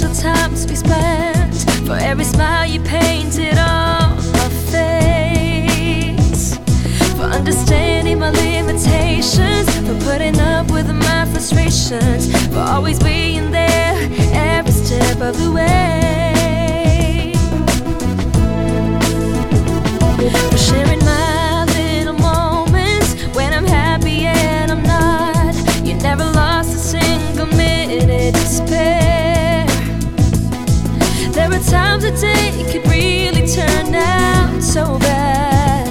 special times we spent. For every smile you painted on my face. For understanding my limitations. For putting up with my frustrations. For always being there every step of the way. There are times a day it could really turn out so bad,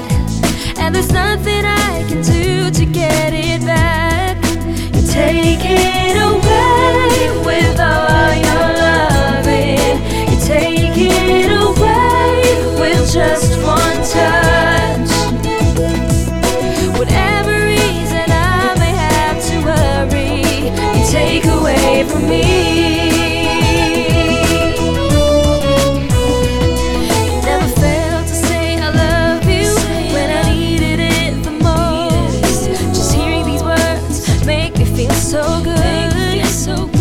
and there's nothing I can do to get it back. You take it away with all your loving. You take it away with just one touch. Whatever reason I may have to worry, you take away from me. feel so good.